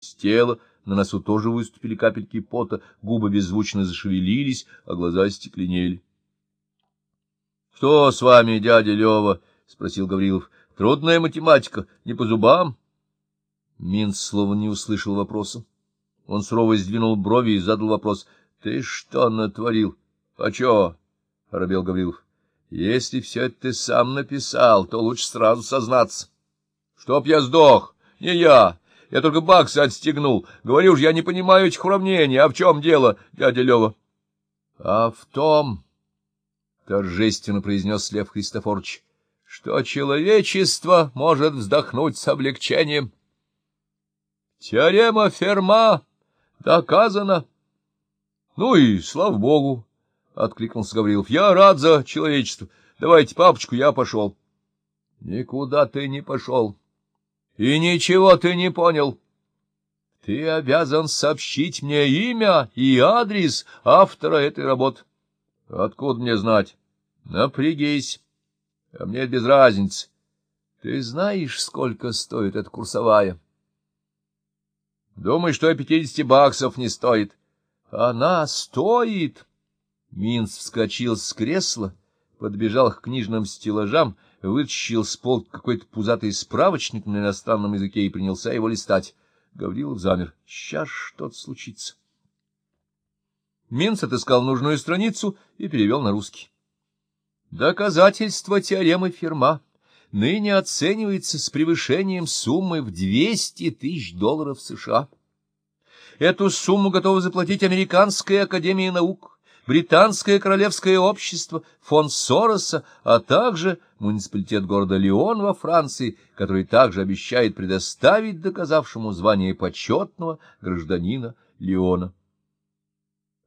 тела, на носу тоже выступили капельки пота, губы беззвучно зашевелились, а глаза стекленели. — Что с вами, дядя Лева? — спросил Гаврилов. — Трудная математика, не по зубам? Минц словно не услышал вопроса. Он сурово сдвинул брови и задал вопрос. — Ты что натворил? — А чё? — оробел Гаврилов. — Если все это ты сам написал, то лучше сразу сознаться. — Чтоб я сдох! Не я! Я только баксы отстегнул. Говорю ж, я не понимаю этих уравнений. А в чем дело, дядя Лева? — А в том, — торжественно произнес Лев Христофорович, — что человечество может вздохнуть с облегчением. Теорема Ферма доказана. — Ну и слава богу, — откликнулся Гаврилов. — Я рад за человечество. Давайте папочку, я пошел. — Никуда ты не пошел. И ничего ты не понял. Ты обязан сообщить мне имя и адрес автора этой работы. Откуда мне знать? Напрягись. А мне без разницы. Ты знаешь, сколько стоит эта курсовая? Думаешь, что и пятидесяти баксов не стоит? Она стоит. Минц вскочил с кресла, подбежал к книжным стеллажам, вытащил с полки какой-то пузатый справочник на иностранном языке и принялся его листать. Гаврилов замер. Сейчас что-то случится. Минц отыскал нужную страницу и перевел на русский. Доказательство теоремы Ферма ныне оценивается с превышением суммы в 200 тысяч долларов США. Эту сумму готова заплатить Американская академия наук, Британское королевское общество, фонд Сороса, а также муниципалитет города Лион во Франции, который также обещает предоставить доказавшему звание почетного гражданина Лиона.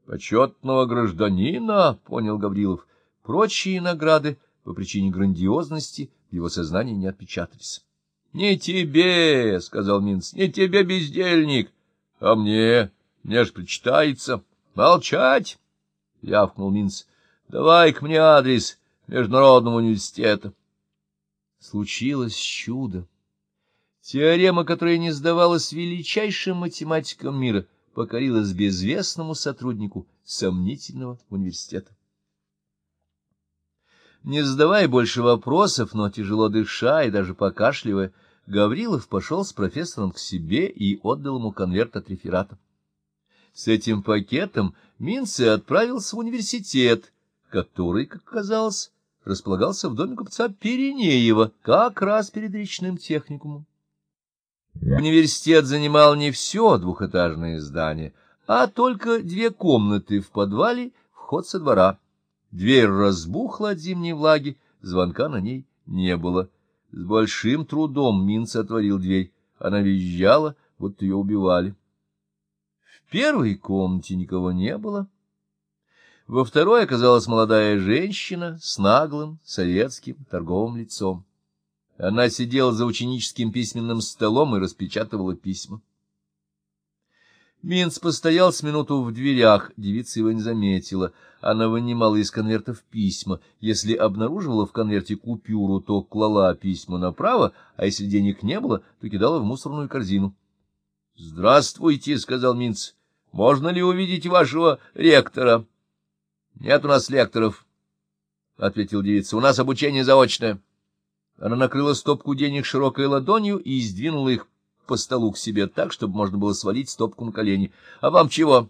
Почетного гражданина, понял Гаврилов, прочие награды по причине грандиозности в его сознании не отпечатались. — Не тебе, — сказал Минц, — не тебе, бездельник, а мне, мне ж причитается. Молчать! — явкнул Минц. — Давай-ка мне адрес Международного университета. Случилось чудо. Теорема, которая не сдавалась величайшим математикам мира, покорилась безвестному сотруднику сомнительного университета. Не задавая больше вопросов, но тяжело дыша и даже покашливая, Гаврилов пошел с профессором к себе и отдал ему конверт от реферата. С этим пакетом Минце отправился в университет, который, как казалось, располагался в доме купца Перенеева, как раз перед речным техникумом. Университет занимал не все двухэтажное здание, а только две комнаты в подвале, вход со двора. Дверь разбухла от зимней влаги, звонка на ней не было. С большим трудом Минц отворил дверь. Она визжала, вот ее убивали первой комнате никого не было. Во второй оказалась молодая женщина с наглым советским торговым лицом. Она сидела за ученическим письменным столом и распечатывала письма. Минц постоял с минуту в дверях, девица его не заметила. Она вынимала из конвертов письма. Если обнаруживала в конверте купюру, то клала письма направо, а если денег не было, то кидала в мусорную корзину. — Здравствуйте, — сказал Минц. Можно ли увидеть вашего ректора? — Нет у нас лекторов, — ответил девица. — У нас обучение заочное. Она накрыла стопку денег широкой ладонью и сдвинула их по столу к себе так, чтобы можно было свалить стопку на колени. — А вам чего?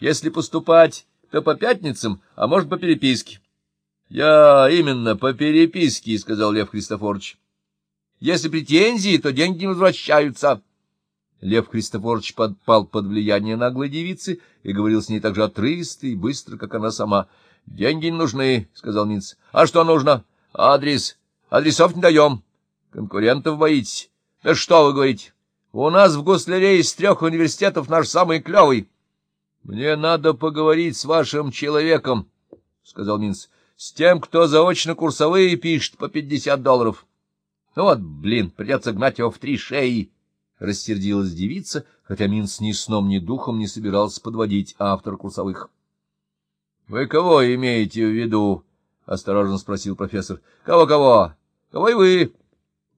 Если поступать, то по пятницам, а может, по переписке. — Я именно по переписке, — сказал Лев Христофорович. — Если претензии, то деньги не возвращаются. — Лев Христофорович подпал под влияние наглой девицы и говорил с ней так же отрывисто и быстро, как она сама. — Деньги не нужны, — сказал Минц. — А что нужно? — Адрес. Адресов не даем. Конкурентов боитесь. — Да что вы говорите? У нас в Гуслере из трех университетов наш самый клевый. — Мне надо поговорить с вашим человеком, — сказал Минц. — С тем, кто заочно курсовые пишет по пятьдесят долларов. Ну вот, блин, придется гнать его в три шеи. — рассердилась девица, хотя Минц ни сном, ни духом не собирался подводить автор курсовых. — Вы кого имеете в виду? — осторожно спросил профессор. — Кого-кого? Кого и вы?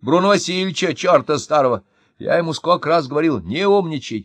Бруно Васильевича, черта старого. Я ему сколько раз говорил, не умничай,